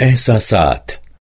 एहसासात